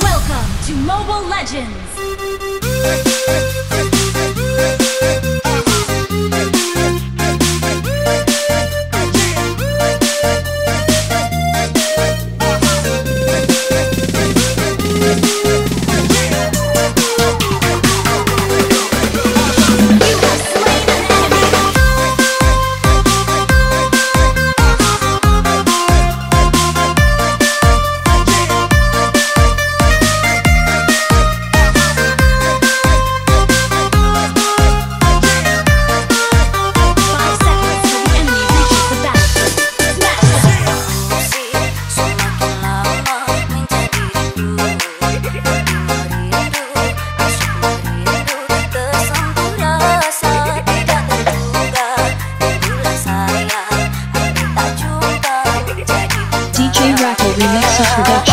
Welcome to Mobile Legends! Yeah.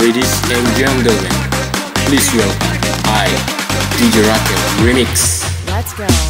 ladies and gentlemen, please welcome I, DJ Rocket Remix. Let's go.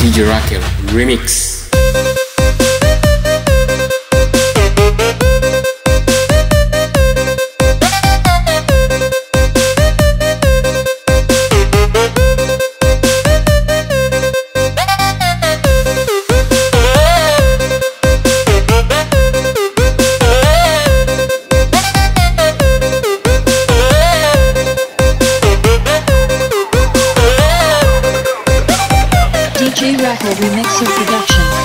DJ Raquel Remix. Production.